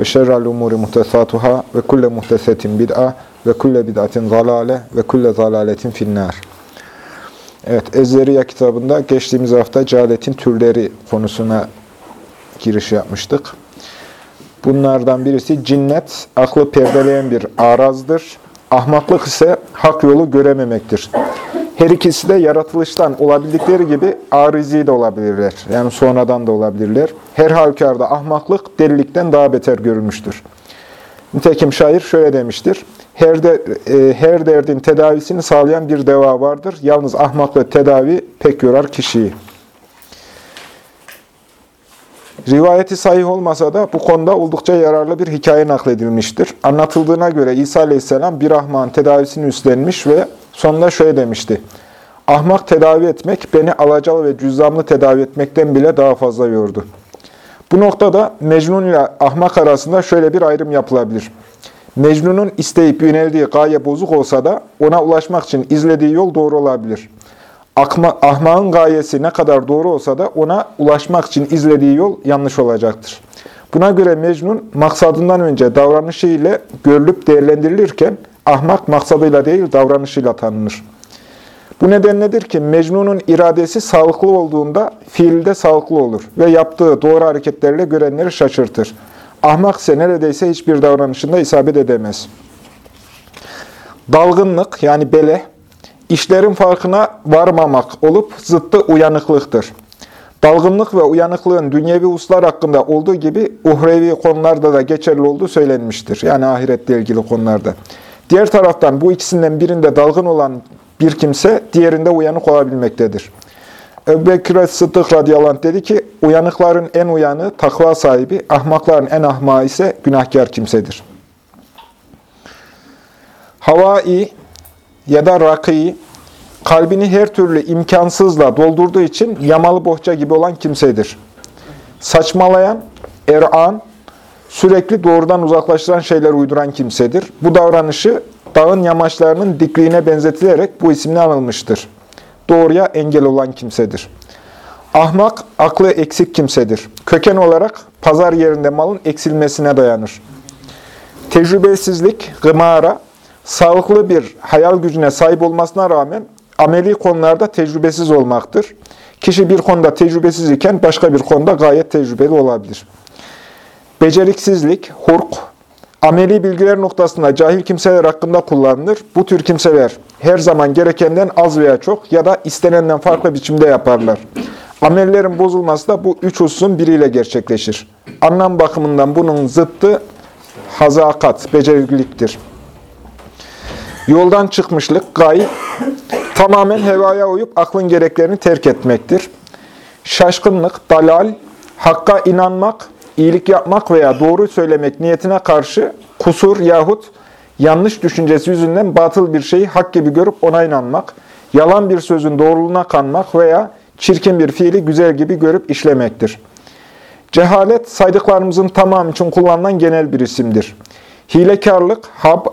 ve şerrel umuri muhtesatuhâ ve kulle muhtesetin bid'a ve kulle bid'atin zalale ve kulle zalaletin finnâr. Evet, Ezzeriya kitabında geçtiğimiz hafta cehaletin türleri konusuna giriş yapmıştık. Bunlardan birisi cinnet, aklı perdeleyen bir arazdır. Ahmaklık ise hak yolu görememektir. Her ikisi de yaratılıştan olabildikleri gibi arizi de olabilirler. Yani sonradan da olabilirler. Her halükarda ahmaklık delilikten daha beter görülmüştür. Nitekim şair şöyle demiştir. Her, de, e, her derdin tedavisini sağlayan bir deva vardır. Yalnız ahmaklık tedavi pek yorar kişiyi. Rivayeti sahih olmasa da bu konuda oldukça yararlı bir hikaye nakledilmiştir. Anlatıldığına göre İsa Aleyhisselam bir ahmağın tedavisini üstlenmiş ve sonunda şöyle demişti. Ahmak tedavi etmek beni alacalı ve cüzdanlı tedavi etmekten bile daha fazla yordu. Bu noktada Mecnun ile ahmak arasında şöyle bir ayrım yapılabilir. Mecnun'un isteyip yöneldiği gaye bozuk olsa da ona ulaşmak için izlediği yol doğru olabilir. Akma, ahmağın gayesi ne kadar doğru olsa da ona ulaşmak için izlediği yol yanlış olacaktır. Buna göre Mecnun maksadından önce davranışı ile görülüp değerlendirilirken ahmak maksadıyla değil davranışıyla tanınır. Bu nedenledir ki Mecnun'un iradesi sağlıklı olduğunda fiilde sağlıklı olur ve yaptığı doğru hareketlerle görenleri şaşırtır. Ahmak ise neredeyse hiçbir davranışında isabet edemez. Dalgınlık yani bele, işlerin farkına varmamak olup zıttı uyanıklıktır. Dalgınlık ve uyanıklığın dünyevi uslar hakkında olduğu gibi uhrevi konularda da geçerli olduğu söylenmiştir. Yani ahiretle ilgili konularda. Diğer taraftan bu ikisinden birinde dalgın olan bir kimse diğerinde uyanık olabilmektedir. Ebu Bekir Sıddık radıyallahu dedi ki, uyanıkların en uyanı takva sahibi, ahmakların en ahmağı ise günahkar kimsedir. Havai ya da rakî, kalbini her türlü imkansızla doldurduğu için yamalı bohça gibi olan kimsedir. Saçmalayan, er'an, sürekli doğrudan uzaklaştıran şeyler uyduran kimsedir. Bu davranışı dağın yamaçlarının dikliğine benzetilerek bu isimle anılmıştır. Doğruya engel olan kimsedir. Ahmak, aklı eksik kimsedir. Köken olarak pazar yerinde malın eksilmesine dayanır. Tecrübesizlik, gımara, sağlıklı bir hayal gücüne sahip olmasına rağmen ameli konularda tecrübesiz olmaktır. Kişi bir konuda tecrübesiz iken başka bir konuda gayet tecrübeli olabilir. Beceriksizlik, hurk, ameli bilgiler noktasında cahil kimseler hakkında kullanılır. Bu tür kimseler her zaman gerekenden az veya çok ya da istenenden farklı biçimde yaparlar. Amellerin bozulması da bu üç hususun biriyle gerçekleşir. Anlam bakımından bunun zıttı hazakat, becerikliliktir. Yoldan çıkmışlık, gayb, tamamen hevaya uyup aklın gereklerini terk etmektir. Şaşkınlık, dalal, hakka inanmak, iyilik yapmak veya doğru söylemek niyetine karşı kusur yahut yanlış düşüncesi yüzünden batıl bir şeyi hak gibi görüp ona inanmak, yalan bir sözün doğruluğuna kanmak veya çirkin bir fiili güzel gibi görüp işlemektir. Cehalet, saydıklarımızın tamamı için kullanılan genel bir isimdir. Hilekarlık, hab,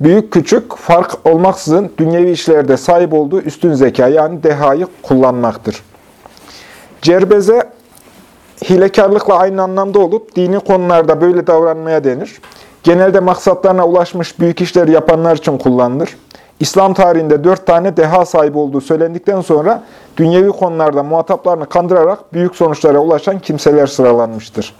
büyük küçük fark olmaksızın dünyevi işlerde sahip olduğu üstün zeka yani dehayı kullanmaktır. Cerbeze, hilekarlıkla aynı anlamda olup dini konularda böyle davranmaya denir. Genelde maksatlarına ulaşmış büyük işleri yapanlar için kullanılır. İslam tarihinde dört tane deha sahibi olduğu söylendikten sonra dünyevi konularda muhataplarını kandırarak büyük sonuçlara ulaşan kimseler sıralanmıştır.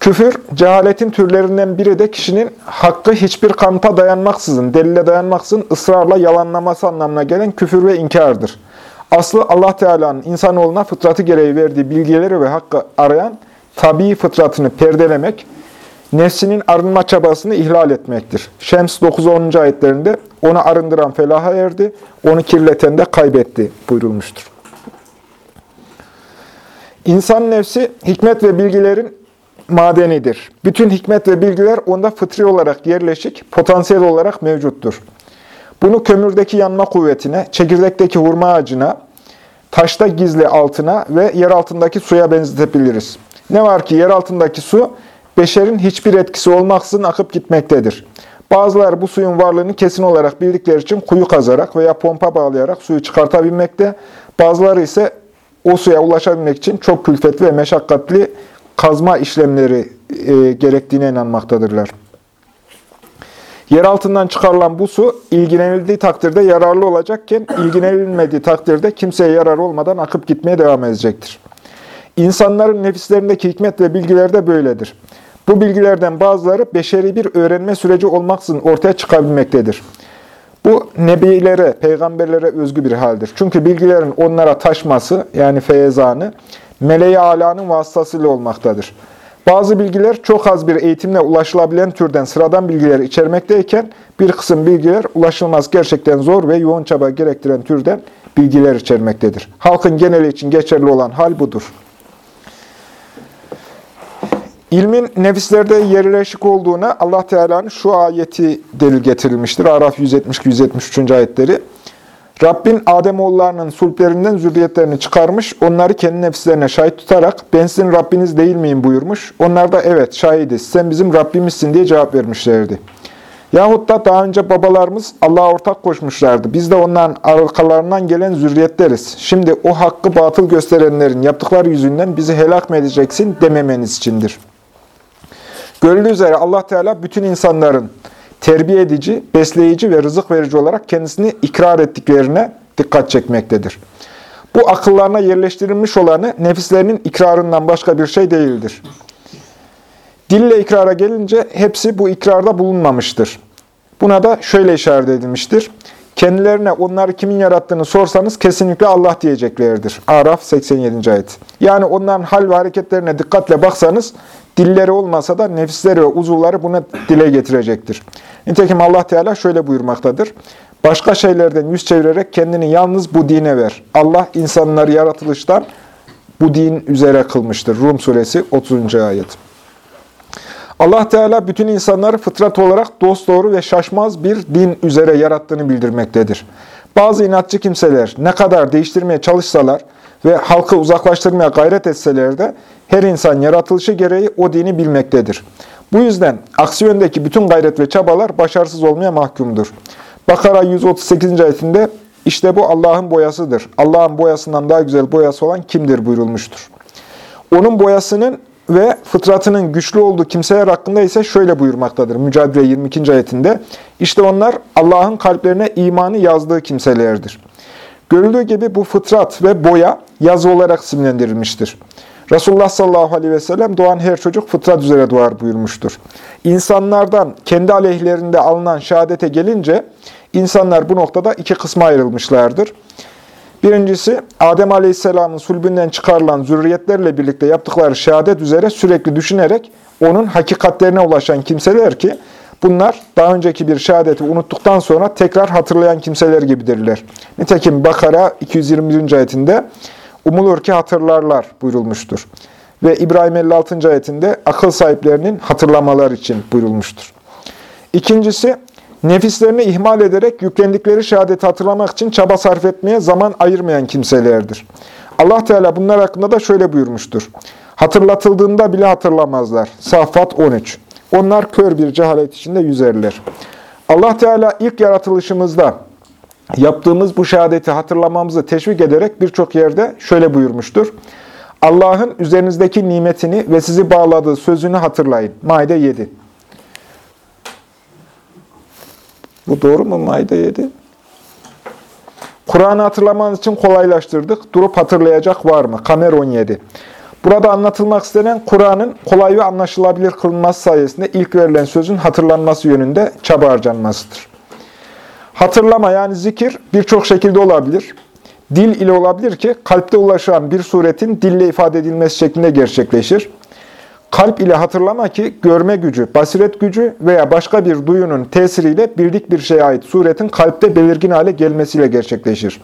Küfür, cehaletin türlerinden biri de kişinin hakkı hiçbir kanıta dayanmaksızın, delile dayanmaksızın ısrarla yalanlaması anlamına gelen küfür ve inkardır. Aslı Allah Teala'nın insanoğluna fıtratı gereği verdiği bilgileri ve hakkı arayan tabii fıtratını perdelemek, nefsinin arınma çabasını ihlal etmektir. Şems 9-10. ayetlerinde onu arındıran felaha erdi, onu kirleten de kaybetti buyurulmuştur. İnsan nefsi hikmet ve bilgilerin madenidir. Bütün hikmet ve bilgiler onda fıtri olarak yerleşik, potansiyel olarak mevcuttur. Bunu kömürdeki yanma kuvvetine, çekirdekteki hurma ağacına, taşta gizli altına ve yer altındaki suya benzetebiliriz. Ne var ki yer altındaki su, beşerin hiçbir etkisi olmaksızın akıp gitmektedir. Bazıları bu suyun varlığını kesin olarak bildikleri için kuyu kazarak veya pompa bağlayarak suyu çıkartabilmekte. Bazıları ise o suya ulaşabilmek için çok külfetli ve meşakkatli kazma işlemleri e, gerektiğine inanmaktadırlar. Yer altından çıkarılan bu su ilgilenildiği takdirde yararlı olacakken ilgilenilmediği takdirde kimseye yarar olmadan akıp gitmeye devam edecektir. İnsanların nefislerindeki hikmet ve bilgiler de böyledir. Bu bilgilerden bazıları beşeri bir öğrenme süreci olmaksızın ortaya çıkabilmektedir. Bu nebilere, peygamberlere özgü bir haldir. Çünkü bilgilerin onlara taşması, yani feyzanı, meleği alanın vasıtasıyla olmaktadır. Bazı bilgiler çok az bir eğitimle ulaşılabilen türden sıradan bilgiler içermekteyken, bir kısım bilgiler ulaşılmaz gerçekten zor ve yoğun çaba gerektiren türden bilgiler içermektedir. Halkın geneli için geçerli olan hal budur. İlmin nefislerde yerleşik olduğuna Allah Teala'nın şu ayeti delil getirilmiştir. Araf 170-173. ayetleri. Rabbin Ademoğullarının sulplerinden zürriyetlerini çıkarmış, onları kendi nefislerine şahit tutarak, ben sizin Rabbiniz değil miyim buyurmuş. Onlar da evet şahidiz, sen bizim Rabbimizsin diye cevap vermişlerdi. Yahut da daha önce babalarımız Allah'a ortak koşmuşlardı. Biz de onların arkalarından gelen zürriyetleriz. Şimdi o hakkı batıl gösterenlerin yaptıkları yüzünden bizi helak mı edeceksin dememeniz içindir.'' Görüldüğü üzere Allah Teala bütün insanların terbiye edici, besleyici ve rızık verici olarak kendisini ikrar ettiklerine dikkat çekmektedir. Bu akıllarına yerleştirilmiş olanı nefislerinin ikrarından başka bir şey değildir. Dille ikrara gelince hepsi bu ikrarda bulunmamıştır. Buna da şöyle işaret edilmiştir. Kendilerine onları kimin yarattığını sorsanız kesinlikle Allah diyeceklerdir. Araf 87. ayet. Yani onların hal ve hareketlerine dikkatle baksanız dilleri olmasa da nefisleri ve uzuvları buna dile getirecektir. Nitekim Allah Teala şöyle buyurmaktadır. Başka şeylerden yüz çevirerek kendini yalnız bu dine ver. Allah insanları yaratılıştan bu din üzere kılmıştır. Rum suresi 30. ayet. Allah Teala bütün insanları fıtrat olarak dosdoğru ve şaşmaz bir din üzere yarattığını bildirmektedir. Bazı inatçı kimseler ne kadar değiştirmeye çalışsalar ve halkı uzaklaştırmaya gayret etseler de her insan yaratılışı gereği o dini bilmektedir. Bu yüzden aksi yöndeki bütün gayret ve çabalar başarısız olmaya mahkumdur. Bakara 138. ayetinde işte bu Allah'ın boyasıdır. Allah'ın boyasından daha güzel boyası olan kimdir buyurulmuştur. Onun boyasının ve fıtratının güçlü olduğu kimseler hakkında ise şöyle buyurmaktadır. Mücadele 22. ayetinde. İşte onlar Allah'ın kalplerine imanı yazdığı kimselerdir. Görüldüğü gibi bu fıtrat ve boya yazı olarak isimlendirilmiştir. Resulullah sallallahu aleyhi ve sellem doğan her çocuk fıtrat üzere doğar buyurmuştur. İnsanlardan kendi aleyhlerinde alınan şehadete gelince insanlar bu noktada iki kısma ayrılmışlardır. Birincisi, Adem Aleyhisselam'ın sulbünden çıkarılan zürriyetlerle birlikte yaptıkları şehadet üzere sürekli düşünerek onun hakikatlerine ulaşan kimseler ki, bunlar daha önceki bir şehadeti unuttuktan sonra tekrar hatırlayan kimseler gibidirler. Nitekim Bakara 221. ayetinde, umulur ki hatırlarlar buyurulmuştur. Ve İbrahim 56. ayetinde akıl sahiplerinin hatırlamalar için buyurulmuştur. İkincisi, nefislerini ihmal ederek yüklendikleri şehadeti hatırlamak için çaba sarf etmeye zaman ayırmayan kimselerdir. Allah Teala bunlar hakkında da şöyle buyurmuştur. Hatırlatıldığında bile hatırlamazlar. Safat 13. Onlar kör bir cehalet içinde yüzerler. Allah Teala ilk yaratılışımızda yaptığımız bu şehadeti hatırlamamızı teşvik ederek birçok yerde şöyle buyurmuştur. Allah'ın üzerinizdeki nimetini ve sizi bağladığı sözünü hatırlayın. Maide 7. Bu doğru mu Maide 7? Kur'an'ı hatırlamanız için kolaylaştırdık. Durup hatırlayacak var mı? Kamer 17. Burada anlatılmak istenen Kur'an'ın kolay ve anlaşılabilir kılınması sayesinde ilk verilen sözün hatırlanması yönünde çaba harcanmasıdır. Hatırlama yani zikir birçok şekilde olabilir. Dil ile olabilir ki kalpte ulaşan bir suretin dille ifade edilmesi şeklinde gerçekleşir. Kalp ile hatırlama ki görme gücü, basiret gücü veya başka bir duyunun tesiriyle bildik bir şeye ait suretin kalpte belirgin hale gelmesiyle gerçekleşir.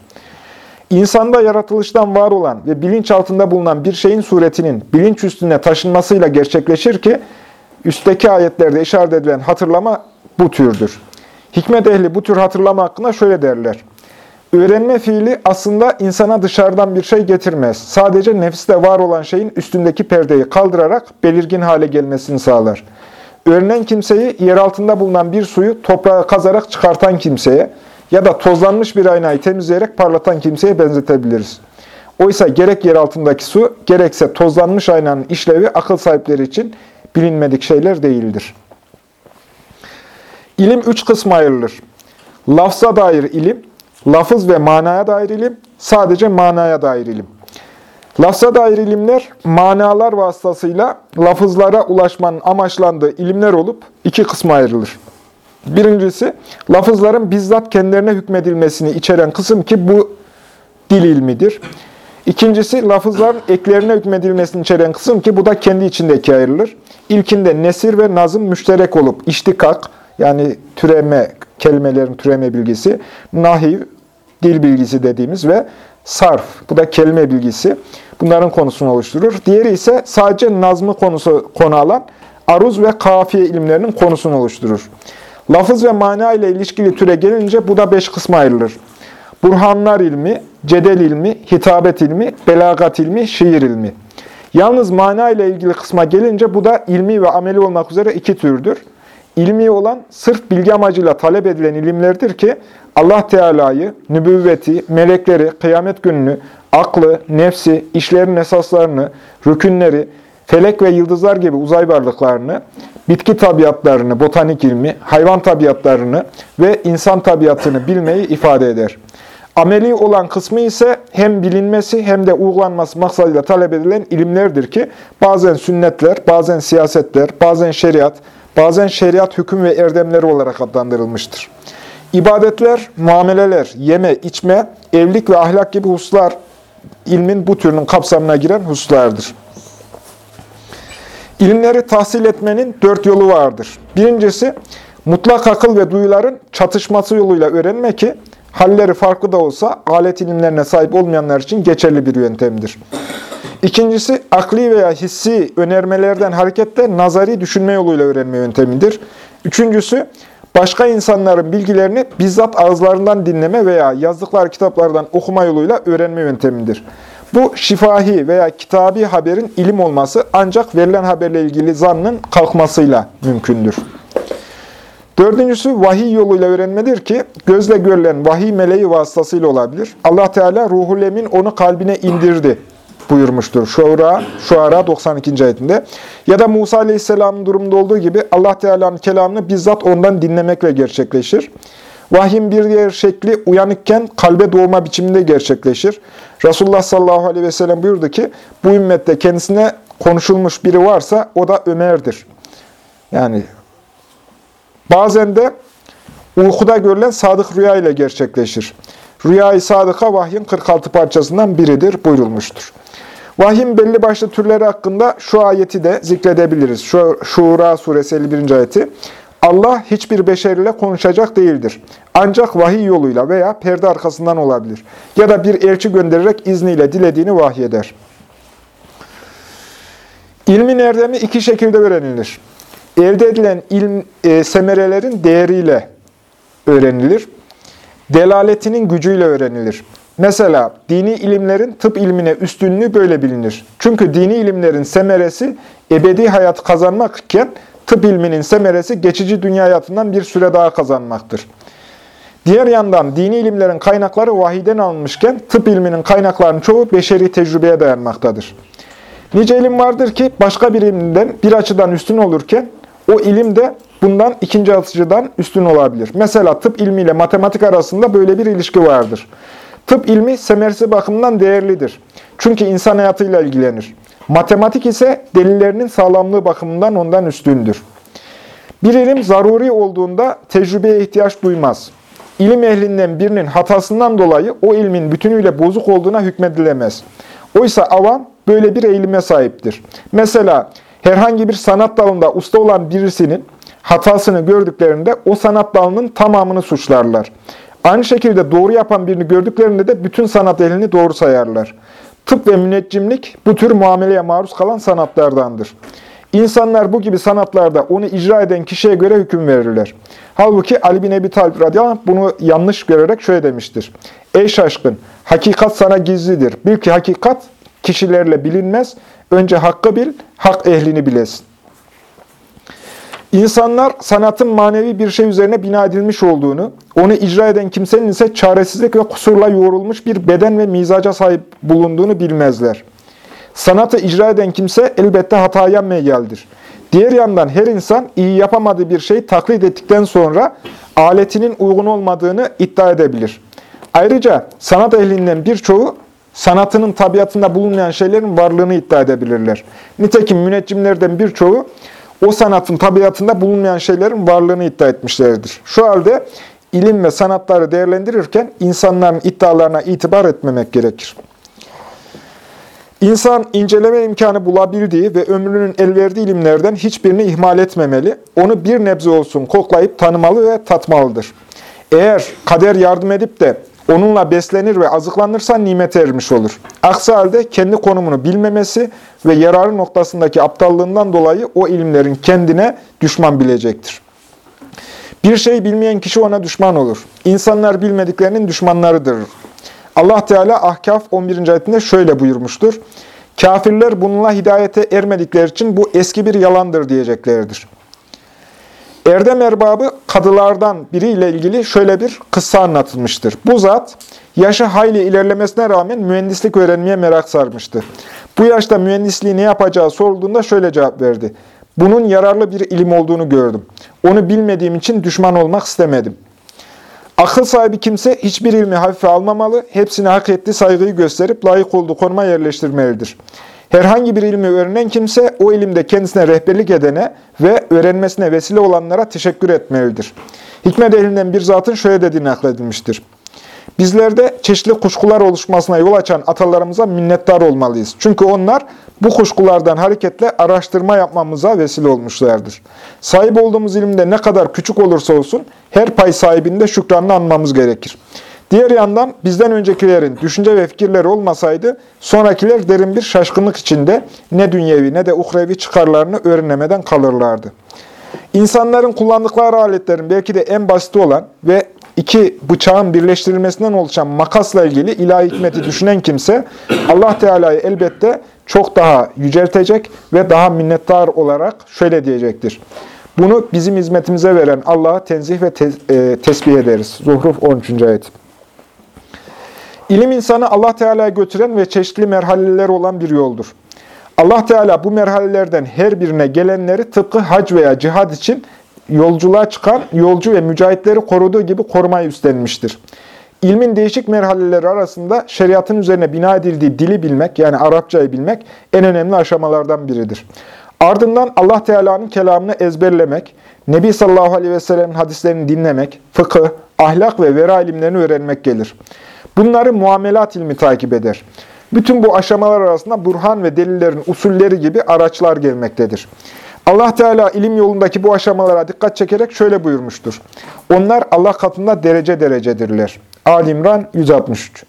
İnsanda yaratılıştan var olan ve bilinç altında bulunan bir şeyin suretinin bilinç üstüne taşınmasıyla gerçekleşir ki, üstteki ayetlerde işaret edilen hatırlama bu türdür. Hikmet ehli bu tür hatırlama hakkında şöyle derler. Öğrenme fiili aslında insana dışarıdan bir şey getirmez. Sadece nefiste var olan şeyin üstündeki perdeyi kaldırarak belirgin hale gelmesini sağlar. Öğrenen kimseyi yer altında bulunan bir suyu toprağa kazarak çıkartan kimseye ya da tozlanmış bir aynayı temizleyerek parlatan kimseye benzetebiliriz. Oysa gerek yer altındaki su, gerekse tozlanmış aynanın işlevi akıl sahipleri için bilinmedik şeyler değildir. İlim üç kısma ayrılır. Lafza dair ilim, lafız ve manaya dair ilim, sadece manaya dair ilim. Lafza dair ilimler, manalar vasıtasıyla lafızlara ulaşmanın amaçlandığı ilimler olup iki kısma ayrılır. Birincisi, lafızların bizzat kendilerine hükmedilmesini içeren kısım ki bu dil ilmidir. İkincisi, lafızların eklerine hükmedilmesini içeren kısım ki bu da kendi içindeki ayrılır. İlkinde nesir ve nazım müşterek olup iştikak, yani türeme, kelimelerin türeme bilgisi, nahiv, dil bilgisi dediğimiz ve sarf, bu da kelime bilgisi. Bunların konusunu oluşturur. Diğeri ise sadece nazmı konusu konu alan aruz ve kafiye ilimlerinin konusunu oluşturur. Lafız ve mana ile ilişkili türe gelince bu da beş kısma ayrılır. Burhanlar ilmi, cedel ilmi, hitabet ilmi, belagat ilmi, şiir ilmi. Yalnız mana ile ilgili kısma gelince bu da ilmi ve ameli olmak üzere iki türdür. İlmi olan sırf bilgi amacıyla talep edilen ilimlerdir ki Allah Teala'yı, nübüvveti, melekleri, kıyamet gününü, aklı, nefsi, işlerin esaslarını, rükünleri, felek ve yıldızlar gibi uzay varlıklarını, bitki tabiatlarını, botanik ilmi, hayvan tabiatlarını ve insan tabiatını bilmeyi ifade eder. Ameli olan kısmı ise hem bilinmesi hem de uygulanması maksadıyla talep edilen ilimlerdir ki bazen sünnetler, bazen siyasetler, bazen şeriat, bazen şeriat hüküm ve erdemleri olarak adlandırılmıştır. İbadetler, muameleler, yeme, içme, evlilik ve ahlak gibi hususlar ilmin bu türünün kapsamına giren hususlardır. İlimleri tahsil etmenin dört yolu vardır. Birincisi, mutlak akıl ve duyuların çatışması yoluyla öğrenme ki, halleri farklı da olsa alet ilimlerine sahip olmayanlar için geçerli bir yöntemdir. İkincisi, akli veya hissi önermelerden hareketle nazari düşünme yoluyla öğrenme yöntemidir. Üçüncüsü, başka insanların bilgilerini bizzat ağızlarından dinleme veya yazdıkları kitaplardan okuma yoluyla öğrenme yöntemidir. Bu şifahi veya kitabi haberin ilim olması ancak verilen haberle ilgili zannın kalkmasıyla mümkündür. Dördüncüsü vahiy yoluyla öğrenmedir ki gözle görülen vahiy meleği vasıtasıyla olabilir. Allah Teala ruhul emin onu kalbine indirdi buyurmuştur. Şuara, Şuara 92. ayetinde. Ya da Musa Aleyhisselam'ın durumunda olduğu gibi Allah Teala'nın kelamını bizzat ondan dinlemekle gerçekleşir. Vahyin bir diğer şekli uyanıkken kalbe doğma biçiminde gerçekleşir. Resulullah sallallahu aleyhi ve sellem buyurdu ki, bu ümmette kendisine konuşulmuş biri varsa o da Ömer'dir. Yani bazen de uykuda görülen sadık rüya ile gerçekleşir. Rüyayı sadıka vahyin 46 parçasından biridir buyurulmuştur. Vahyin belli başlı türleri hakkında şu ayeti de zikredebiliriz. Şu, Şura suresi 51. ayeti. Allah hiçbir beşer ile konuşacak değildir. Ancak vahiy yoluyla veya perde arkasından olabilir. Ya da bir elçi göndererek izniyle dilediğini vahyeder. İlmin erdemi iki şekilde öğrenilir. Elde edilen ilm e, semerelerin değeriyle öğrenilir. Delaletinin gücüyle öğrenilir. Mesela dini ilimlerin tıp ilmine üstünlüğü böyle bilinir. Çünkü dini ilimlerin semeresi ebedi hayat kazanmak iken tıp ilminin semeresi geçici dünya hayatından bir süre daha kazanmaktır. Diğer yandan dini ilimlerin kaynakları vahiden alınmışken tıp ilminin kaynaklarının çoğu beşeri tecrübeye dayanmaktadır. Nice ilim vardır ki başka bir ilimden bir açıdan üstün olurken o ilim de bundan ikinci açıdan üstün olabilir. Mesela tıp ilmiyle matematik arasında böyle bir ilişki vardır. Tıp ilmi semersi bakımından değerlidir. Çünkü insan hayatıyla ilgilenir. Matematik ise delillerinin sağlamlığı bakımından ondan üstündür. Bir ilim zaruri olduğunda tecrübeye ihtiyaç duymaz. İlim ehlinden birinin hatasından dolayı o ilmin bütünüyle bozuk olduğuna hükmedilemez. Oysa avam böyle bir eğilime sahiptir. Mesela herhangi bir sanat dalında usta olan birisinin hatasını gördüklerinde o sanat dalının tamamını suçlarlar. Aynı şekilde doğru yapan birini gördüklerinde de bütün sanat ehlini doğru sayarlar. Tıp ve müneccimlik bu tür muameleye maruz kalan sanatlardandır. İnsanlar bu gibi sanatlarda onu icra eden kişiye göre hüküm verirler. Halbuki Ali bin Ebi Talib radıyallahu bunu yanlış görerek şöyle demiştir. Ey şaşkın! Hakikat sana gizlidir. Bil ki hakikat kişilerle bilinmez. Önce hakkı bil, hak ehlini bilesin. İnsanlar sanatın manevi bir şey üzerine bina edilmiş olduğunu, onu icra eden kimsenin ise çaresizlik ve kusurla yoğrulmuş bir beden ve mizaca sahip bulunduğunu bilmezler. Sanatı icra eden kimse elbette hataya meyildir. Diğer yandan her insan iyi yapamadığı bir şeyi taklit ettikten sonra aletinin uygun olmadığını iddia edebilir. Ayrıca sanat ehlinden birçoğu sanatının tabiatında bulunmayan şeylerin varlığını iddia edebilirler. Nitekim müneccimlerden birçoğu o sanatın tabiatında bulunmayan şeylerin varlığını iddia etmişlerdir. Şu halde ilim ve sanatları değerlendirirken insanların iddialarına itibar etmemek gerekir. İnsan inceleme imkanı bulabildiği ve ömrünün el verdiği ilimlerden hiçbirini ihmal etmemeli. Onu bir nebze olsun koklayıp tanımalı ve tatmalıdır. Eğer kader yardım edip de onunla beslenir ve azıklanırsa nimet ermiş olur. Aksi halde kendi konumunu bilmemesi ve yararı noktasındaki aptallığından dolayı o ilimlerin kendine düşman bilecektir. Bir şey bilmeyen kişi ona düşman olur. İnsanlar bilmediklerinin düşmanlarıdır. Allah Teala Ahkaf 11. ayetinde şöyle buyurmuştur. Kafirler bununla hidayete ermedikleri için bu eski bir yalandır diyeceklerdir. Erdem erbabı kadılardan biriyle ilgili şöyle bir kıssa anlatılmıştır. Bu zat yaşı hayli ilerlemesine rağmen mühendislik öğrenmeye merak sarmıştı. Bu yaşta mühendisliği ne yapacağı sorulduğunda şöyle cevap verdi. Bunun yararlı bir ilim olduğunu gördüm. Onu bilmediğim için düşman olmak istemedim. Akıl sahibi kimse hiçbir ilmi hafife almamalı, hepsine hak ettiği saygıyı gösterip layık olduğu konuma yerleştirmelidir. Herhangi bir ilmi öğrenen kimse o ilimde kendisine rehberlik edene ve öğrenmesine vesile olanlara teşekkür etmelidir. Hikmet ehlinden bir zatın şöyle dediği nakledilmiştir. Bizlerde çeşitli kuşkular oluşmasına yol açan atalarımıza minnettar olmalıyız. Çünkü onlar bu kuşkulardan hareketle araştırma yapmamıza vesile olmuşlardır. Sahip olduğumuz ilimde ne kadar küçük olursa olsun her pay sahibinde şükranını anmamız gerekir. Diğer yandan bizden öncekilerin düşünce ve fikirleri olmasaydı sonrakiler derin bir şaşkınlık içinde ne dünyevi ne de uhrevi çıkarlarını öğrenemeden kalırlardı. İnsanların kullandıkları aletlerin belki de en basiti olan ve iki bıçağın birleştirilmesinden oluşan makasla ilgili ilahi hikmeti düşünen kimse Allah Teala'yı elbette çok daha yüceltecek ve daha minnettar olarak şöyle diyecektir. Bunu bizim hizmetimize veren Allah'a tenzih ve te e, tesbih ederiz. Zuhruf 13. ayet. İlim insanı Allah Teala'ya götüren ve çeşitli merhaleler olan bir yoldur. Allah Teala bu merhalelerden her birine gelenleri tıpkı hac veya cihad için yolculuğa çıkan yolcu ve mücahitleri koruduğu gibi korumayı üstlenmiştir. İlmin değişik merhaleleri arasında şeriatın üzerine bina edildiği dili bilmek, yani Arapçayı bilmek en önemli aşamalardan biridir. Ardından Allah Teala'nın kelamını ezberlemek, Nebi sallallahu aleyhi ve sellem'in hadislerini dinlemek, fıkıh, ahlak ve vera ilimlerini öğrenmek gelir. Bunları muamelat ilmi takip eder. Bütün bu aşamalar arasında burhan ve delillerin usulleri gibi araçlar gelmektedir. Allah Teala ilim yolundaki bu aşamalara dikkat çekerek şöyle buyurmuştur. Onlar Allah katında derece derecedirler. Ali İmran 163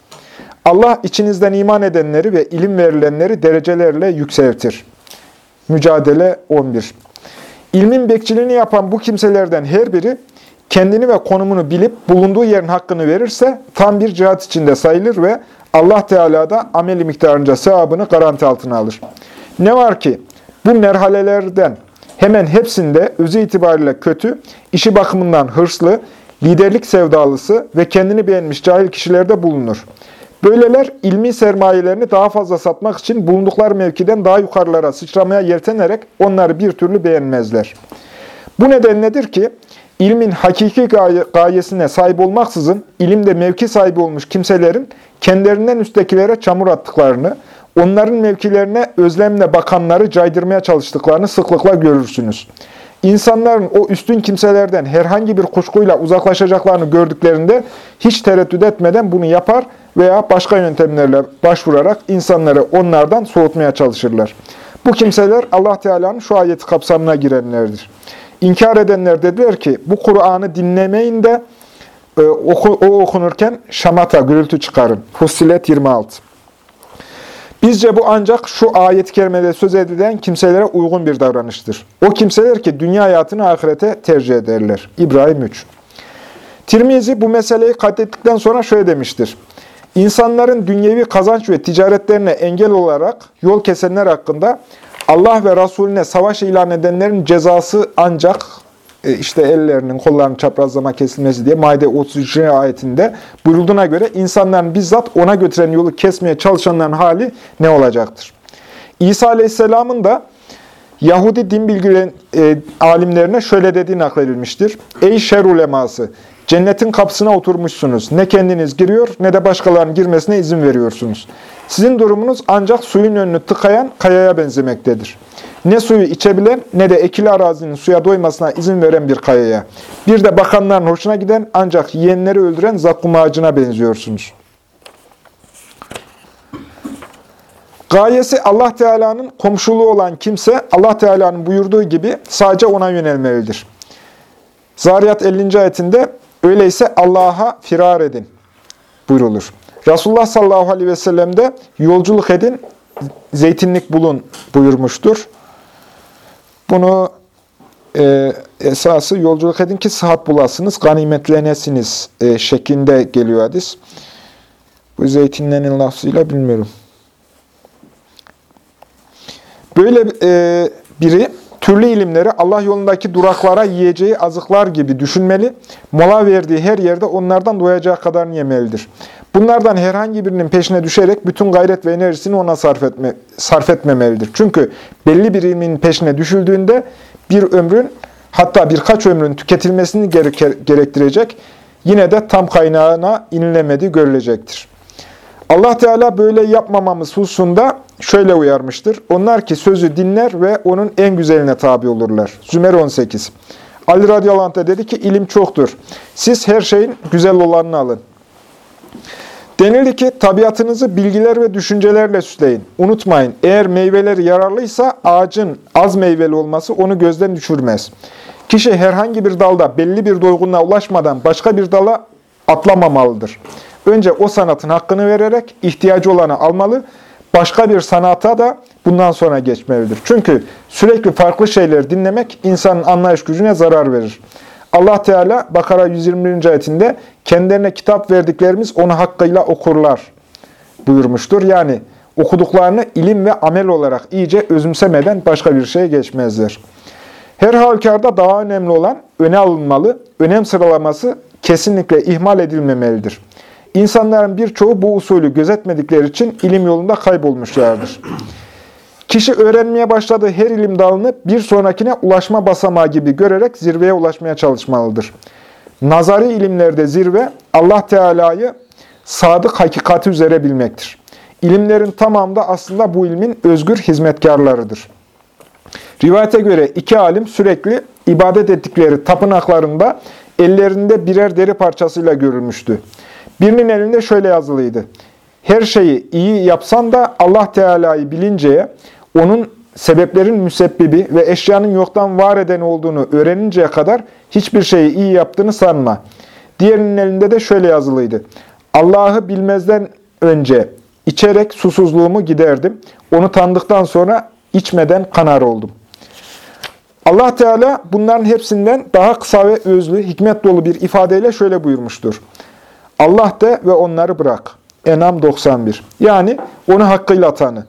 Allah içinizden iman edenleri ve ilim verilenleri derecelerle yükseltir. Mücadele 11 İlmin bekçiliğini yapan bu kimselerden her biri kendini ve konumunu bilip bulunduğu yerin hakkını verirse tam bir cihat içinde sayılır ve Allah Teala da ameli miktarınca sevabını garanti altına alır. Ne var ki bu merhalelerden hemen hepsinde özü itibariyle kötü, işi bakımından hırslı, liderlik sevdalısı ve kendini beğenmiş cahil kişilerde bulunur. Böyleler ilmi sermayelerini daha fazla satmak için bulundukları mevkiden daha yukarılara sıçramaya yeltenerek onları bir türlü beğenmezler. Bu neden nedir ki ilmin hakiki gayesine sahip olmaksızın ilimde mevki sahibi olmuş kimselerin kendilerinden üsttekilere çamur attıklarını, onların mevkilerine özlemle bakanları caydırmaya çalıştıklarını sıklıkla görürsünüz. İnsanların o üstün kimselerden herhangi bir kuşkuyla uzaklaşacaklarını gördüklerinde hiç tereddüt etmeden bunu yapar veya başka yöntemlerle başvurarak insanları onlardan soğutmaya çalışırlar. Bu kimseler Allah Teala'nın şu ayeti kapsamına girenlerdir. İnkar edenler dediler ki bu Kur'an'ı dinlemeyin de e, o okunurken şamata, gürültü çıkarın. Fussilet 26. Bizce bu ancak şu ayet-i kerimede söz edilen kimselere uygun bir davranıştır. O kimseler ki dünya hayatını ahirete tercih ederler. İbrahim 3. Tirmizi bu meseleyi katlettikten sonra şöyle demiştir. İnsanların dünyevi kazanç ve ticaretlerine engel olarak yol kesenler hakkında Allah ve Resulüne savaş ilan edenlerin cezası ancak e, işte ellerinin, kollarının çaprazlama kesilmesi diye Maide 33. ayetinde buyurulduğuna göre insanların bizzat ona götüren yolu kesmeye çalışanların hali ne olacaktır? İsa Aleyhisselam'ın da Yahudi din bilgilerin e, alimlerine şöyle dediği nakledilmiştir. Ey şer uleması! Cennetin kapısına oturmuşsunuz. Ne kendiniz giriyor ne de başkalarının girmesine izin veriyorsunuz. Sizin durumunuz ancak suyun önünü tıkayan kayaya benzemektedir. Ne suyu içebilen ne de ekili arazinin suya doymasına izin veren bir kayaya. Bir de bakanların hoşuna giden ancak yiyenleri öldüren zakkum ağacına benziyorsunuz. Gayesi Allah Teala'nın komşuluğu olan kimse Allah Teala'nın buyurduğu gibi sadece ona yönelmelidir. Zariyat 50. ayetinde öyleyse Allah'a firar edin buyrulur. Resulullah sallallahu aleyhi ve sellem de yolculuk edin, zeytinlik bulun buyurmuştur. Bunu e, esası yolculuk edin ki sıhhat bulasınız, ganimetlenesiniz e, şeklinde geliyor hadis. Bu zeytinlerin lafzıyla bilmiyorum. Böyle e, biri türlü ilimleri Allah yolundaki duraklara yiyeceği azıklar gibi düşünmeli, mola verdiği her yerde onlardan doyacağı kadar yemelidir. Bunlardan herhangi birinin peşine düşerek bütün gayret ve enerjisini ona sarf, etme, sarf etmemelidir. Çünkü belli bir ilmin peşine düşüldüğünde bir ömrün hatta birkaç ömrün tüketilmesini gerektirecek, yine de tam kaynağına inilemediği görülecektir. Allah Teala böyle yapmamamız hususunda şöyle uyarmıştır. Onlar ki sözü dinler ve onun en güzeline tabi olurlar. Zümer 18. Ali radıyallahu anh dedi ki ilim çoktur. Siz her şeyin güzel olanını alın. Denildi ki tabiatınızı bilgiler ve düşüncelerle süsleyin. Unutmayın eğer meyveleri yararlıysa ağacın az meyveli olması onu gözden düşürmez. Kişi herhangi bir dalda belli bir doygunluğa ulaşmadan başka bir dala atlamamalıdır. Önce o sanatın hakkını vererek ihtiyacı olanı almalı, başka bir sanata da bundan sonra geçmelidir. Çünkü sürekli farklı şeyleri dinlemek insanın anlayış gücüne zarar verir. Allah Teala Bakara 121. ayetinde kendilerine kitap verdiklerimiz onu hakkıyla okurlar buyurmuştur. Yani okuduklarını ilim ve amel olarak iyice özümsemeden başka bir şeye geçmezler. Her halükarda daha önemli olan öne alınmalı, önem sıralaması kesinlikle ihmal edilmemelidir. İnsanların birçoğu bu usulü gözetmedikleri için ilim yolunda kaybolmuşlardır. Kişi öğrenmeye başladığı her ilim dalını bir sonrakine ulaşma basamağı gibi görerek zirveye ulaşmaya çalışmalıdır. Nazari ilimlerde zirve Allah Teala'yı sadık hakikati üzere bilmektir. İlimlerin tamamı aslında bu ilmin özgür hizmetkarlarıdır. Rivayete göre iki alim sürekli ibadet ettikleri tapınaklarında ellerinde birer deri parçasıyla görülmüştü. Birinin elinde şöyle yazılıydı. Her şeyi iyi yapsan da Allah Teala'yı bilinceye, onun sebeplerin müsebbibi ve eşyanın yoktan var eden olduğunu öğreninceye kadar hiçbir şeyi iyi yaptığını sanma. Diğerinin elinde de şöyle yazılıydı. Allah'ı bilmezden önce içerek susuzluğumu giderdim. Onu tanıdıktan sonra içmeden kanar oldum. Allah Teala bunların hepsinden daha kısa ve özlü, hikmet dolu bir ifadeyle şöyle buyurmuştur. Allah de ve onları bırak. Enam 91. Yani onu hakkıyla tanı.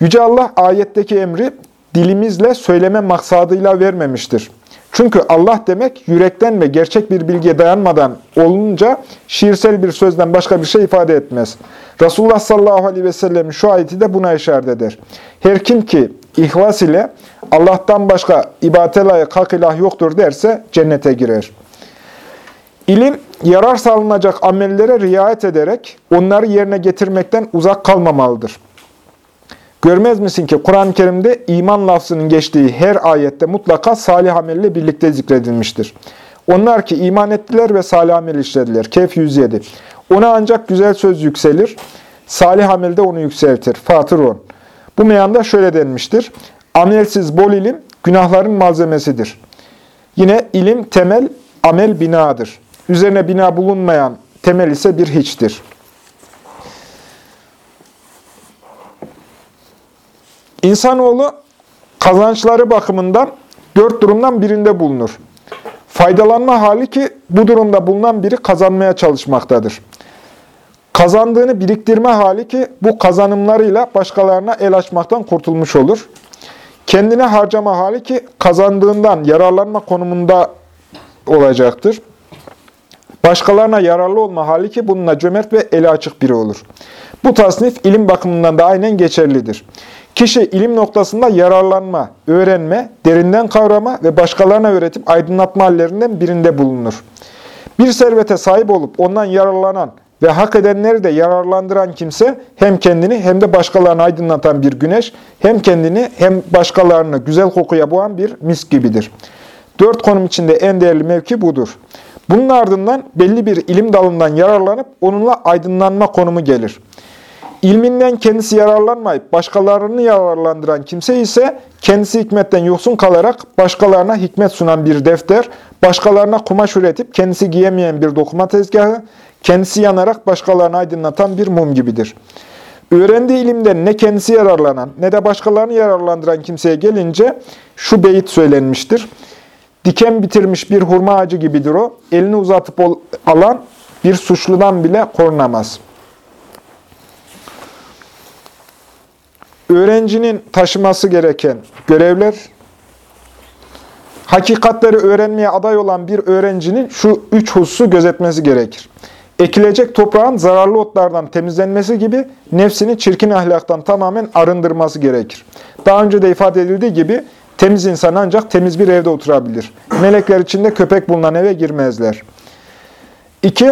Yüce Allah ayetteki emri dilimizle söyleme maksadıyla vermemiştir. Çünkü Allah demek yürekten ve gerçek bir bilgiye dayanmadan olunca şiirsel bir sözden başka bir şey ifade etmez. Resulullah sallallahu aleyhi ve sellem şu ayeti de buna işaret eder. Her kim ki ihlas ile Allah'tan başka ibadete layık hak ilah yoktur derse cennete girer. İlim, yarar sağlanacak amellere riayet ederek onları yerine getirmekten uzak kalmamalıdır. Görmez misin ki Kur'an-ı Kerim'de iman lafzının geçtiği her ayette mutlaka salih amelle birlikte zikredilmiştir. Onlar ki iman ettiler ve salih amel işlediler. Kehf 107. Ona ancak güzel söz yükselir, salih amel de onu yükseltir. Fatır 10. Bu meyanda şöyle denmiştir. Amelsiz bol ilim günahların malzemesidir. Yine ilim temel, amel binadır. Üzerine bina bulunmayan temel ise bir hiçtir. İnsanoğlu kazançları bakımından dört durumdan birinde bulunur. Faydalanma hali ki bu durumda bulunan biri kazanmaya çalışmaktadır. Kazandığını biriktirme hali ki bu kazanımlarıyla başkalarına el açmaktan kurtulmuş olur. Kendine harcama hali ki kazandığından yararlanma konumunda olacaktır. Başkalarına yararlı olma hali ki bununla cömert ve eli açık biri olur. Bu tasnif ilim bakımından da aynen geçerlidir. Kişi ilim noktasında yararlanma, öğrenme, derinden kavrama ve başkalarına öğretip aydınlatma hallerinden birinde bulunur. Bir servete sahip olup ondan yararlanan ve hak edenleri de yararlandıran kimse hem kendini hem de başkalarını aydınlatan bir güneş, hem kendini hem başkalarını güzel kokuya boğan bir mis gibidir. Dört konum içinde en değerli mevki budur. Bunun ardından belli bir ilim dalından yararlanıp onunla aydınlanma konumu gelir. İlminden kendisi yararlanmayıp başkalarını yararlandıran kimse ise kendisi hikmetten yoksun kalarak başkalarına hikmet sunan bir defter, başkalarına kumaş üretip kendisi giyemeyen bir dokuma tezgahı, kendisi yanarak başkalarını aydınlatan bir mum gibidir. Öğrendiği ilimden ne kendisi yararlanan ne de başkalarını yararlandıran kimseye gelince şu beyit söylenmiştir. Diken bitirmiş bir hurma ağacı gibidir o. Elini uzatıp alan bir suçludan bile korunamaz. Öğrencinin taşıması gereken görevler, hakikatleri öğrenmeye aday olan bir öğrencinin şu üç hususu gözetmesi gerekir. Ekilecek toprağın zararlı otlardan temizlenmesi gibi nefsini çirkin ahlaktan tamamen arındırması gerekir. Daha önce de ifade edildiği gibi temiz insan ancak temiz bir evde oturabilir. Melekler içinde köpek bulunan eve girmezler. 2.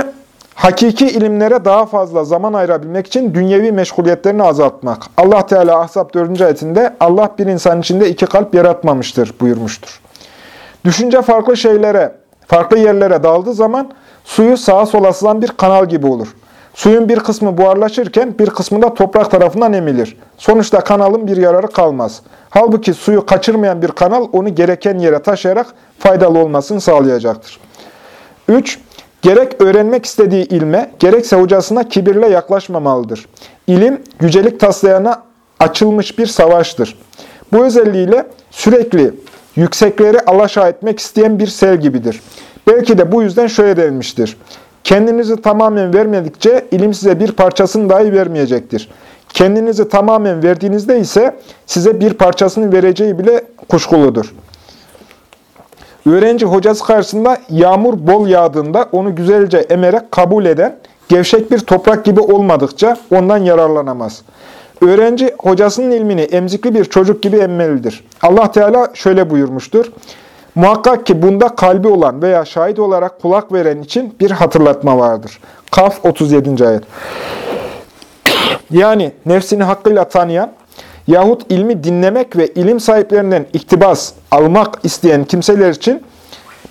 Hakiki ilimlere daha fazla zaman ayırabilmek için dünyevi meşguliyetlerini azaltmak. Allah Teala Ahzab 4. ayetinde Allah bir insan içinde iki kalp yaratmamıştır buyurmuştur. Düşünce farklı şeylere, farklı yerlere daldığı zaman suyu sağa sola sızan bir kanal gibi olur. Suyun bir kısmı buharlaşırken bir kısmı da toprak tarafından emilir. Sonuçta kanalın bir yararı kalmaz. Halbuki suyu kaçırmayan bir kanal onu gereken yere taşıyarak faydalı olmasını sağlayacaktır. 3. Gerek öğrenmek istediği ilme, gerekse hocasına kibirle yaklaşmamalıdır. İlim, yücelik taslayana açılmış bir savaştır. Bu özelliğiyle sürekli yüksekleri alaşağı etmek isteyen bir sel gibidir. Belki de bu yüzden şöyle denilmiştir. Kendinizi tamamen vermedikçe ilim size bir parçasını dahi vermeyecektir. Kendinizi tamamen verdiğinizde ise size bir parçasını vereceği bile kuşkuludur. Öğrenci hocası karşısında yağmur bol yağdığında onu güzelce emerek kabul eden, gevşek bir toprak gibi olmadıkça ondan yararlanamaz. Öğrenci hocasının ilmini emzikli bir çocuk gibi emmelidir. Allah Teala şöyle buyurmuştur. Muhakkak ki bunda kalbi olan veya şahit olarak kulak veren için bir hatırlatma vardır. Kaf 37. ayet. Yani nefsini hakkıyla tanıyan yahut ilmi dinlemek ve ilim sahiplerinden iktibas almak isteyen kimseler için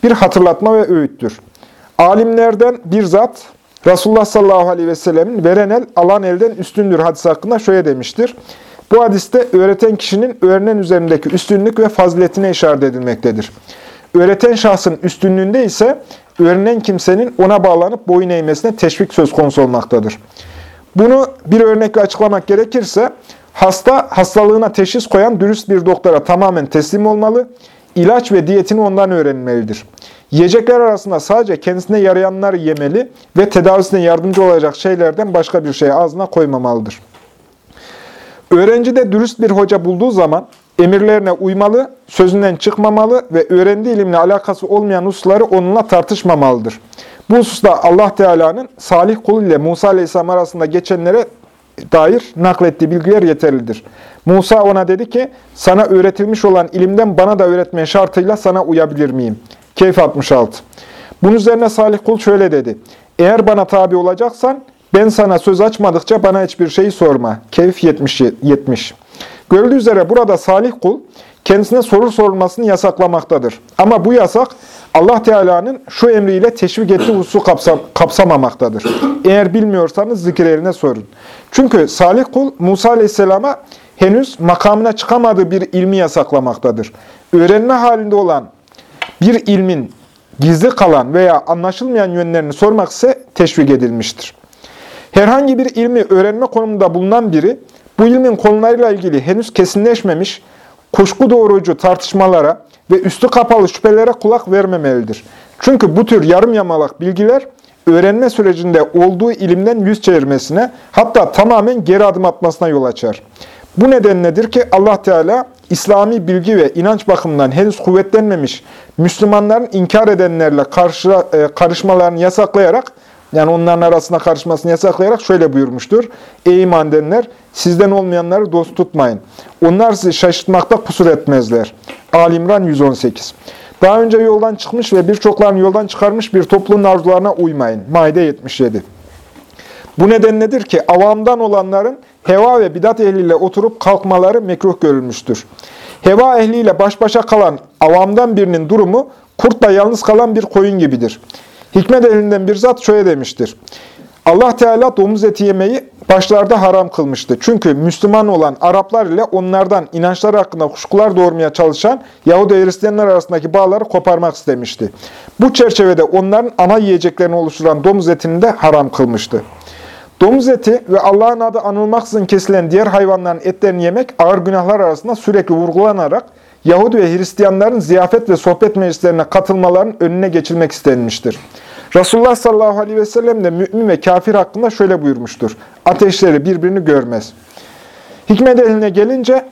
bir hatırlatma ve öğüttür. Alimlerden bir zat Resulullah sallallahu aleyhi ve sellemin veren el alan elden üstündür hadisi hakkında şöyle demiştir. Bu hadiste öğreten kişinin öğrenen üzerindeki üstünlük ve faziletine işaret edilmektedir. Öğreten şahsın üstünlüğünde ise öğrenen kimsenin ona bağlanıp boyun eğmesine teşvik söz konusu olmaktadır. Bunu bir örnekle açıklamak gerekirse, hasta hastalığına teşhis koyan dürüst bir doktora tamamen teslim olmalı, ilaç ve diyetini ondan öğrenmelidir. Yiyecekler arasında sadece kendisine yarayanlar yemeli ve tedavisine yardımcı olacak şeylerden başka bir şey ağzına koymamalıdır. Öğrenci de dürüst bir hoca bulduğu zaman emirlerine uymalı, sözünden çıkmamalı ve öğrendiği ilimle alakası olmayan hususları onunla tartışmamalıdır. Bu hususta Allah Teala'nın Salih kul ile Musa Aleyhisselam arasında geçenlere dair naklettiği bilgiler yeterlidir. Musa ona dedi ki, sana öğretilmiş olan ilimden bana da öğretme şartıyla sana uyabilir miyim? Keyf 66. Bunun üzerine Salih kul şöyle dedi. Eğer bana tabi olacaksan, ben sana söz açmadıkça bana hiçbir şeyi sorma. Keyf 70. 70. Görüldüğü üzere burada salih kul kendisine soru sorulmasını yasaklamaktadır. Ama bu yasak Allah Teala'nın şu emriyle teşvik ettiği hususu kapsam, kapsamamaktadır. Eğer bilmiyorsanız zikirlerine sorun. Çünkü salih kul Musa Aleyhisselam'a henüz makamına çıkamadığı bir ilmi yasaklamaktadır. Öğrenme halinde olan bir ilmin gizli kalan veya anlaşılmayan yönlerini sormak ise teşvik edilmiştir. Herhangi bir ilmi öğrenme konumunda bulunan biri, bu ilmin konularıyla ilgili henüz kesinleşmemiş, kuşku doğrucu tartışmalara ve üstü kapalı şüphelere kulak vermemelidir. Çünkü bu tür yarım yamalak bilgiler, öğrenme sürecinde olduğu ilimden yüz çevirmesine, hatta tamamen geri adım atmasına yol açar. Bu nedenledir ki Allah Teala İslami bilgi ve inanç bakımından henüz kuvvetlenmemiş Müslümanların inkar edenlerle karşı, e, karışmalarını yasaklayarak, yani onların arasında karışmasını yasaklayarak şöyle buyurmuştur. Ey iman edenler, sizden olmayanları dost tutmayın. Onlar sizi şaşırtmakta kusur etmezler. Alimran 118 Daha önce yoldan çıkmış ve birçoklarını yoldan çıkarmış bir topluluğun arzularına uymayın. Maide 77 Bu nedenledir ki avamdan olanların heva ve bidat ehliyle oturup kalkmaları mekruh görülmüştür. Heva ehliyle baş başa kalan avamdan birinin durumu kurtla yalnız kalan bir koyun gibidir. Hikmet elinden bir zat şöyle demiştir. Allah Teala domuz eti yemeyi başlarda haram kılmıştı. Çünkü Müslüman olan Araplar ile onlardan inançlar hakkında kuşkular doğurmaya çalışan Yahudi ve Hristiyanlar arasındaki bağları koparmak istemişti. Bu çerçevede onların ana yiyeceklerini oluşturan domuz etini de haram kılmıştı. Domuz eti ve Allah'ın adı anılmaksızın kesilen diğer hayvanların etlerini yemek ağır günahlar arasında sürekli vurgulanarak Yahudi ve Hristiyanların ziyafet ve sohbet meclislerine katılmalarının önüne geçilmek istenmiştir. Resulullah sallallahu aleyhi ve sellem de mümin ve kafir hakkında şöyle buyurmuştur. Ateşleri birbirini görmez. Hikmet eline gelince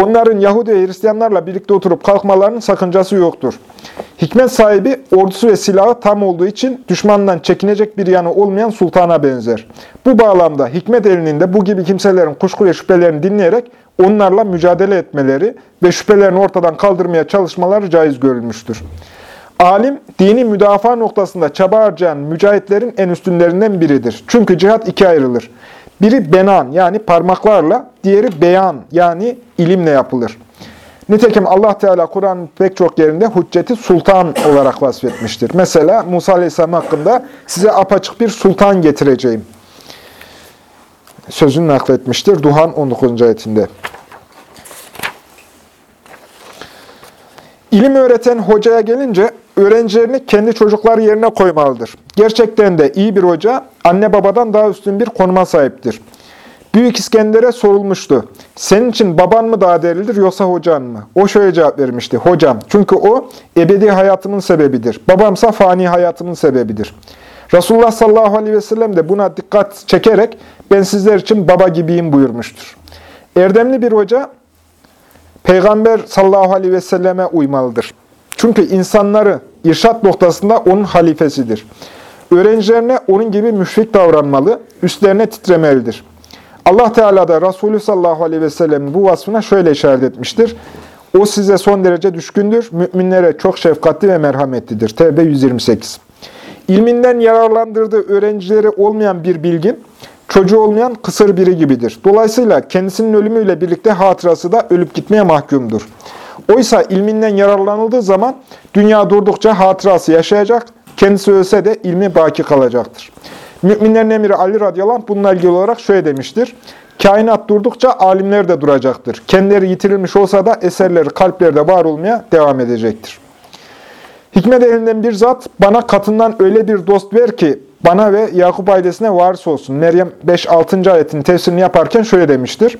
onların Yahudi ve Hristiyanlarla birlikte oturup kalkmalarının sakıncası yoktur. Hikmet sahibi ordusu ve silahı tam olduğu için düşmandan çekinecek bir yanı olmayan sultana benzer. Bu bağlamda hikmet elinin bu gibi kimselerin kuşku ve şüphelerini dinleyerek onlarla mücadele etmeleri ve şüphelerini ortadan kaldırmaya çalışmaları caiz görülmüştür. Alim, dini müdafaa noktasında çaba harcayan mücahitlerin en üstünlerinden biridir. Çünkü cihat ikiye ayrılır. Biri benan yani parmaklarla, diğeri beyan yani ilimle yapılır. Nitekim Allah Teala Kur'an'ın pek çok yerinde hücceti sultan olarak vasfetmiştir. Mesela Musa Aleyhisselam hakkında size apaçık bir sultan getireceğim. Sözünü nakletmiştir Duhan 19. ayetinde. İlim öğreten hocaya gelince öğrencilerini kendi çocukları yerine koymalıdır. Gerçekten de iyi bir hoca anne babadan daha üstün bir konuma sahiptir. Büyük İskender'e sorulmuştu. Senin için baban mı daha değerlidir yoksa hocan mı? O şöyle cevap vermişti. Hocam. Çünkü o ebedi hayatımın sebebidir. Babamsa fani hayatımın sebebidir. Resulullah sallallahu aleyhi ve sellem de buna dikkat çekerek ben sizler için baba gibiyim buyurmuştur. Erdemli bir hoca Peygamber sallallahu aleyhi ve selleme uymalıdır. Çünkü insanları irşat noktasında onun halifesidir. Öğrencilerine onun gibi müşfik davranmalı, üstlerine titremelidir. Allah Teala da Resulü sallallahu aleyhi ve sellem'in bu vasfına şöyle işaret etmiştir. O size son derece düşkündür, müminlere çok şefkatli ve merhametlidir. Tevbe 128 İlminden yararlandırdığı öğrencileri olmayan bir bilgin, çocuğu olmayan kısır biri gibidir. Dolayısıyla kendisinin ölümüyle birlikte hatırası da ölüp gitmeye mahkumdur. Oysa ilminden yararlanıldığı zaman dünya durdukça hatırası yaşayacak, kendisi ölse de ilmi baki kalacaktır. Müminlerin emiri Ali radıyallahu bununla ilgili olarak şöyle demiştir. Kainat durdukça alimler de duracaktır. Kendileri yitirilmiş olsa da eserleri kalplerde var olmaya devam edecektir. Hikmet elinden bir zat bana katından öyle bir dost ver ki bana ve Yakup ailesine varis olsun. Meryem 5-6. ayetin tefsirini yaparken şöyle demiştir.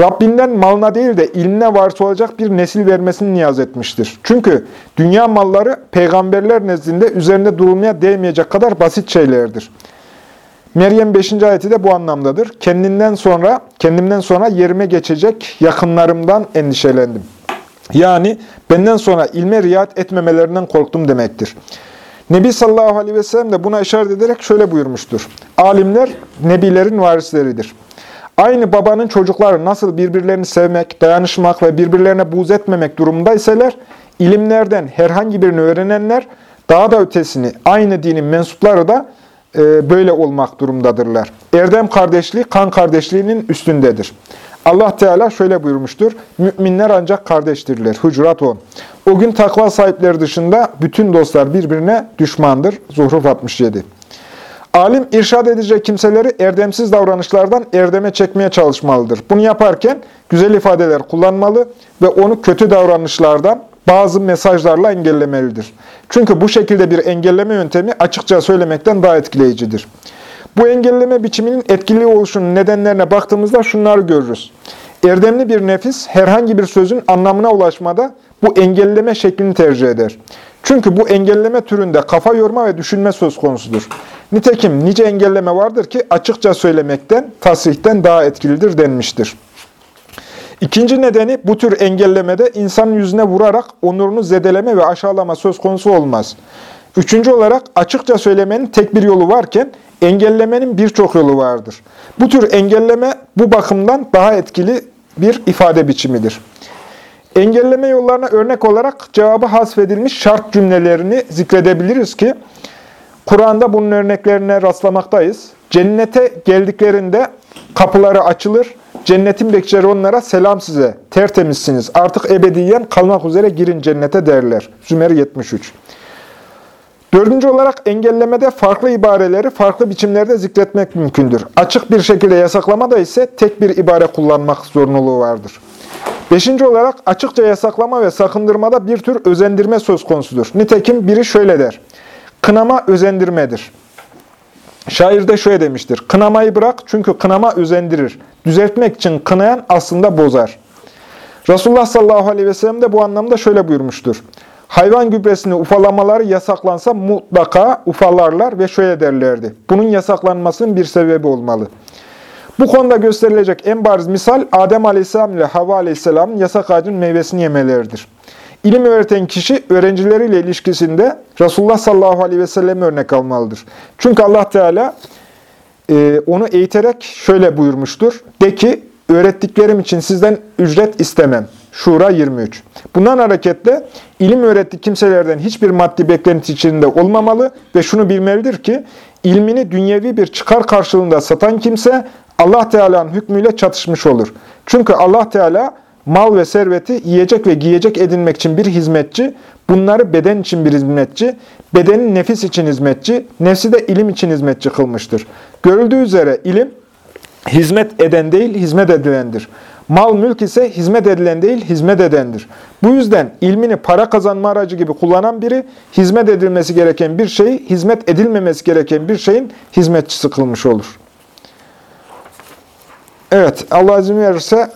Rabbinden malına değil de ilmine varis olacak bir nesil vermesini niyaz etmiştir. Çünkü dünya malları peygamberler nezdinde üzerinde durulmaya değmeyecek kadar basit şeylerdir. Meryem 5. ayeti de bu anlamdadır. Kendinden sonra, kendimden sonra yerime geçecek yakınlarımdan endişelendim. Yani benden sonra ilme riayet etmemelerinden korktum demektir. Nebi sallallahu aleyhi ve sellem de buna işaret ederek şöyle buyurmuştur. Alimler nebilerin varisleridir. Aynı babanın çocukları nasıl birbirlerini sevmek, dayanışmak ve birbirlerine buğz etmemek durumundayseler, ilimlerden herhangi birini öğrenenler, daha da ötesini aynı dinin mensupları da e, böyle olmak durumdadırlar. Erdem kardeşliği kan kardeşliğinin üstündedir. Allah Teala şöyle buyurmuştur. Müminler ancak kardeştirler. Hucurat 10. O gün takva sahipleri dışında bütün dostlar birbirine düşmandır. Zuhruf 67. Alim irşad edecek kimseleri erdemsiz davranışlardan erdeme çekmeye çalışmalıdır. Bunu yaparken güzel ifadeler kullanmalı ve onu kötü davranışlardan, bazı mesajlarla engellemelidir. Çünkü bu şekilde bir engelleme yöntemi açıkça söylemekten daha etkileyicidir. Bu engelleme biçiminin etkili oluşunun nedenlerine baktığımızda şunları görürüz. Erdemli bir nefis herhangi bir sözün anlamına ulaşmada bu engelleme şeklini tercih eder. Çünkü bu engelleme türünde kafa yorma ve düşünme söz konusudur. Nitekim nice engelleme vardır ki açıkça söylemekten, tasrihten daha etkilidir denmiştir. İkinci nedeni bu tür engellemede insanın yüzüne vurarak onurunu zedeleme ve aşağılama söz konusu olmaz. Üçüncü olarak açıkça söylemenin tek bir yolu varken engellemenin birçok yolu vardır. Bu tür engelleme bu bakımdan daha etkili bir ifade biçimidir. Engelleme yollarına örnek olarak cevabı hasfedilmiş şart cümlelerini zikredebiliriz ki, Kur'an'da bunun örneklerine rastlamaktayız. Cennete geldiklerinde kapıları açılır, cennetin bekçileri onlara selam size, tertemizsiniz, artık ebediyen kalmak üzere girin cennete derler. Zümer 73. Dördüncü olarak engellemede farklı ibareleri farklı biçimlerde zikretmek mümkündür. Açık bir şekilde yasaklamada ise tek bir ibare kullanmak zorunluluğu vardır. Beşinci olarak açıkça yasaklama ve sakındırmada bir tür özendirme söz konusudur. Nitekim biri şöyle der. Kınama özendirmedir. Şair de şöyle demiştir. Kınamayı bırak çünkü kınama özendirir. Düzeltmek için kınayan aslında bozar. Resulullah sallallahu aleyhi ve sellem de bu anlamda şöyle buyurmuştur. Hayvan gübresini ufalamaları yasaklansa mutlaka ufalarlar ve şöyle derlerdi. Bunun yasaklanmasının bir sebebi olmalı. Bu konuda gösterilecek en bariz misal Adem Aleyhisselam ile Havva Aleyhisselam'ın yasak ağacın meyvesini yemeleridir. İlim öğreten kişi öğrencileriyle ilişkisinde Resulullah sallallahu aleyhi ve sellem örnek almalıdır. Çünkü Allah Teala e, onu eğiterek şöyle buyurmuştur. De ki öğrettiklerim için sizden ücret istemem. Şura 23. Bundan hareketle ilim öğrettiği kimselerden hiçbir maddi beklenti içinde olmamalı ve şunu bilmelidir ki ilmini dünyevi bir çıkar karşılığında satan kimse Allah Teala'nın hükmüyle çatışmış olur. Çünkü Allah Teala mal ve serveti yiyecek ve giyecek edinmek için bir hizmetçi, bunları beden için bir hizmetçi, bedenin nefis için hizmetçi, nefsi de ilim için hizmetçi kılmıştır. Görüldüğü üzere ilim, hizmet eden değil, hizmet edilendir. Mal mülk ise hizmet edilen değil, hizmet edendir. Bu yüzden ilmini para kazanma aracı gibi kullanan biri, hizmet edilmesi gereken bir şeyi, hizmet edilmemesi gereken bir şeyin hizmetçisi kılmış olur. Evet, Allah izin verirse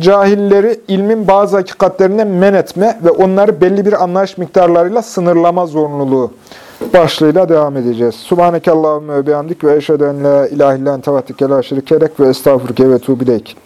cahilleri ilmin bazı hakikatlerinden men etme ve onları belli bir anlayış miktarlarıyla sınırlama zorunluluğu başlığıyla devam edeceğiz. Subhaneke Allahümme ve bihamdik ve eşhedü en la ilahe illan tevatike la şerikelek ve estağfurke ve tuğbileyk.